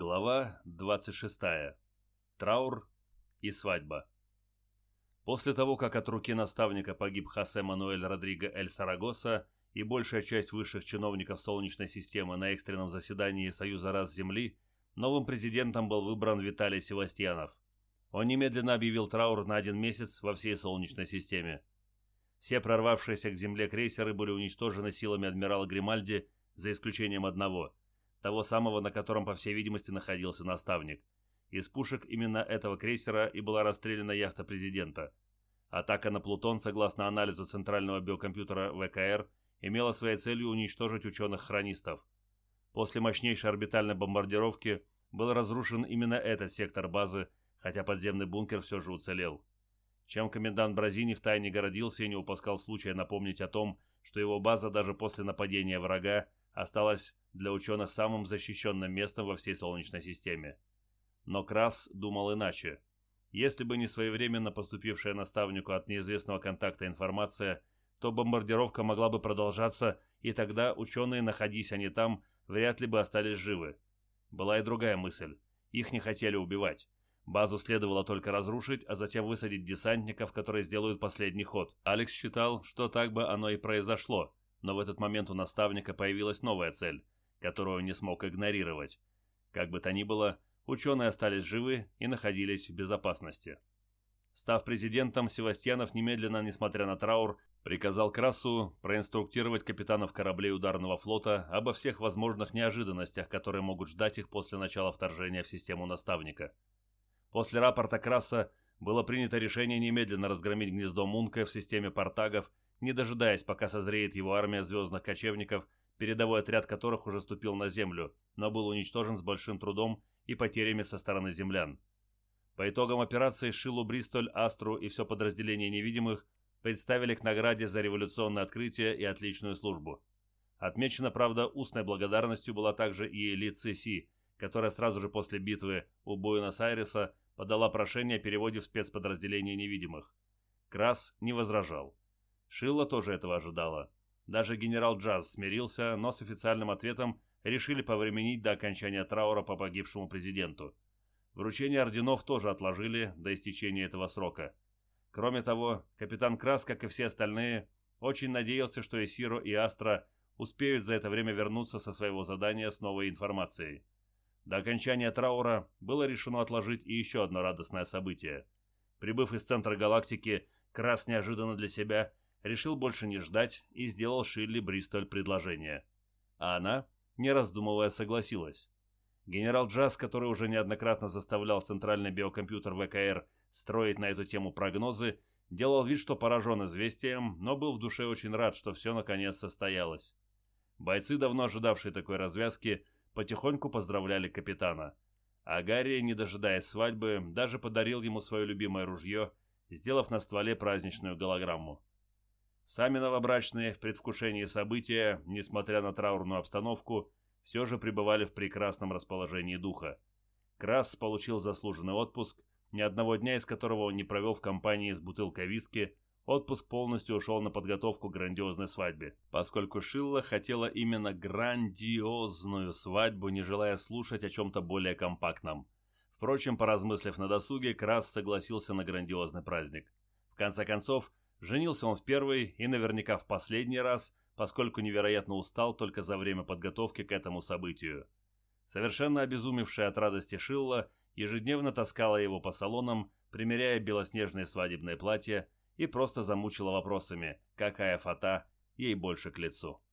Глава 26. Траур и свадьба. После того, как от руки наставника погиб Хосе Мануэль Родриго Эль Сарагоса и большая часть высших чиновников Солнечной системы на экстренном заседании Союза рас Земли, новым президентом был выбран Виталий Севастьянов. Он немедленно объявил траур на один месяц во всей Солнечной системе. Все прорвавшиеся к Земле крейсеры были уничтожены силами адмирала Гримальди, за исключением одного – того самого, на котором, по всей видимости, находился наставник. Из пушек именно этого крейсера и была расстреляна яхта президента. Атака на Плутон, согласно анализу центрального биокомпьютера ВКР, имела своей целью уничтожить ученых-хронистов. После мощнейшей орбитальной бомбардировки был разрушен именно этот сектор базы, хотя подземный бункер все же уцелел. Чем комендант Бразини втайне городился и не упускал случая напомнить о том, что его база даже после нападения врага осталась для ученых самым защищенным местом во всей Солнечной системе. Но Крас думал иначе. Если бы не своевременно поступившая наставнику от неизвестного контакта информация, то бомбардировка могла бы продолжаться, и тогда ученые, находясь они там, вряд ли бы остались живы. Была и другая мысль. Их не хотели убивать. Базу следовало только разрушить, а затем высадить десантников, которые сделают последний ход. Алекс считал, что так бы оно и произошло, но в этот момент у наставника появилась новая цель – которую не смог игнорировать. Как бы то ни было, ученые остались живы и находились в безопасности. Став президентом, Севастьянов немедленно, несмотря на траур, приказал Красу проинструктировать капитанов кораблей ударного флота обо всех возможных неожиданностях, которые могут ждать их после начала вторжения в систему наставника. После рапорта Краса было принято решение немедленно разгромить гнездо Мунка в системе портагов, не дожидаясь, пока созреет его армия звездных кочевников передовой отряд которых уже ступил на землю, но был уничтожен с большим трудом и потерями со стороны землян. По итогам операции Шилу Бристоль, Астру и все подразделение невидимых представили к награде за революционное открытие и отличную службу. Отмечена, правда, устной благодарностью была также и Ли Ци которая сразу же после битвы у Буэнос-Айреса подала прошение о переводе в спецподразделение невидимых. Крас не возражал. Шилла тоже этого ожидала. Даже генерал Джаз смирился, но с официальным ответом решили повременить до окончания траура по погибшему президенту. Вручение орденов тоже отложили до истечения этого срока. Кроме того, капитан Крас, как и все остальные, очень надеялся, что Эсиро и Астра успеют за это время вернуться со своего задания с новой информацией. До окончания траура было решено отложить и еще одно радостное событие. Прибыв из центра галактики, Крас неожиданно для себя решил больше не ждать и сделал Шилли Бристоль предложение. А она, не раздумывая, согласилась. Генерал Джаз, который уже неоднократно заставлял центральный биокомпьютер ВКР строить на эту тему прогнозы, делал вид, что поражен известием, но был в душе очень рад, что все наконец состоялось. Бойцы, давно ожидавшие такой развязки, потихоньку поздравляли капитана. А Гарри, не дожидаясь свадьбы, даже подарил ему свое любимое ружье, сделав на стволе праздничную голограмму. Сами новобрачные в предвкушении события, несмотря на траурную обстановку, все же пребывали в прекрасном расположении духа. Крас получил заслуженный отпуск, ни одного дня из которого он не провел в компании с бутылкой виски, отпуск полностью ушел на подготовку к грандиозной свадьбе, поскольку Шилла хотела именно грандиозную свадьбу, не желая слушать о чем-то более компактном. Впрочем, поразмыслив на досуге, Крас согласился на грандиозный праздник. В конце концов, Женился он в первый и наверняка в последний раз, поскольку невероятно устал только за время подготовки к этому событию. Совершенно обезумевшая от радости Шилла ежедневно таскала его по салонам, примеряя белоснежные свадебные платья и просто замучила вопросами, какая фата ей больше к лицу.